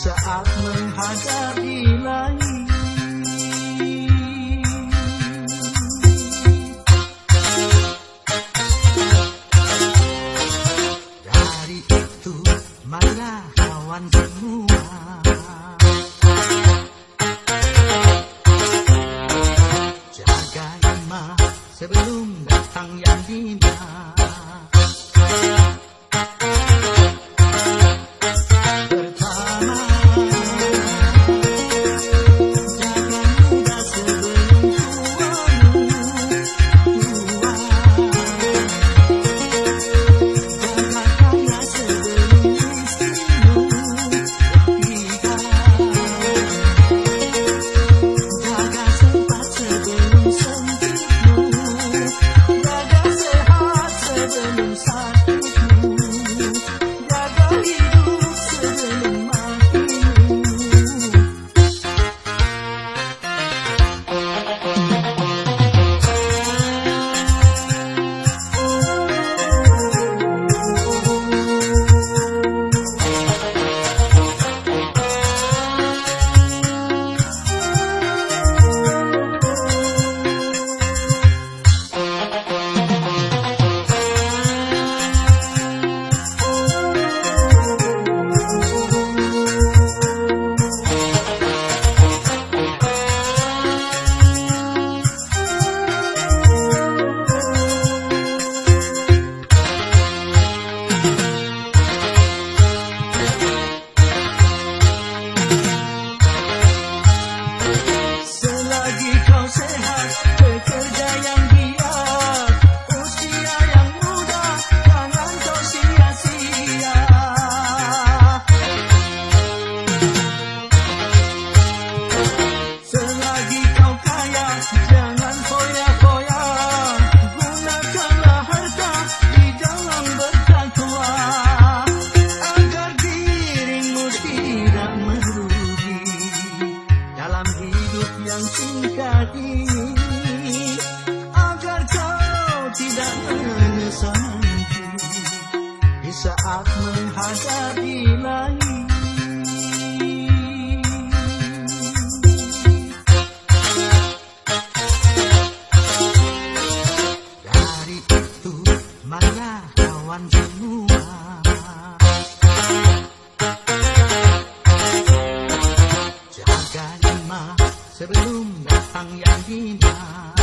saat menghadapi lain. saat menghadapi lain. Dari itu maka kawan semua jaga lima sebelum datang yang indah.